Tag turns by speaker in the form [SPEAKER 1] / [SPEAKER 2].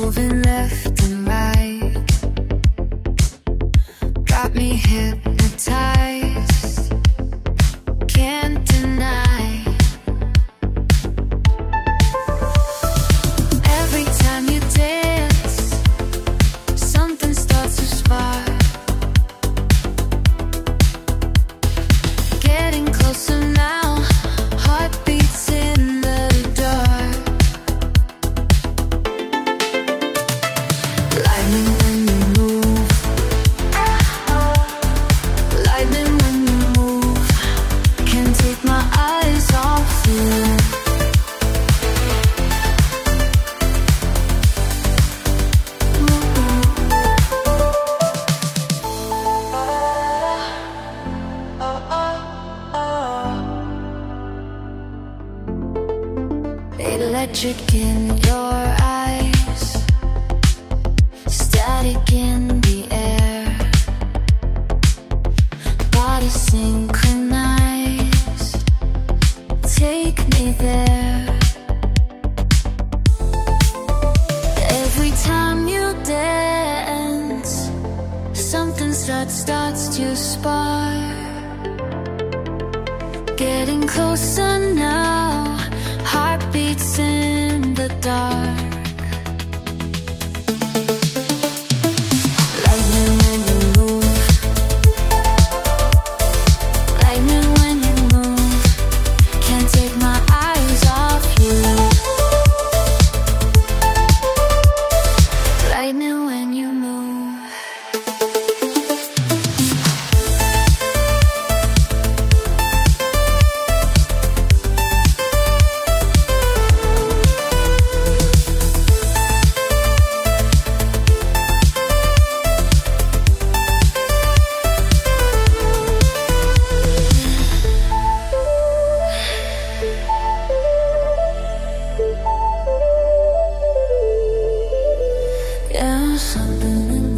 [SPEAKER 1] moving left. Electric in your eyes, static in the air, body synchronized. Take me there. Every time you dance, something starts starts to spark. Getting closer now, heartbeats in the dark. 少的人。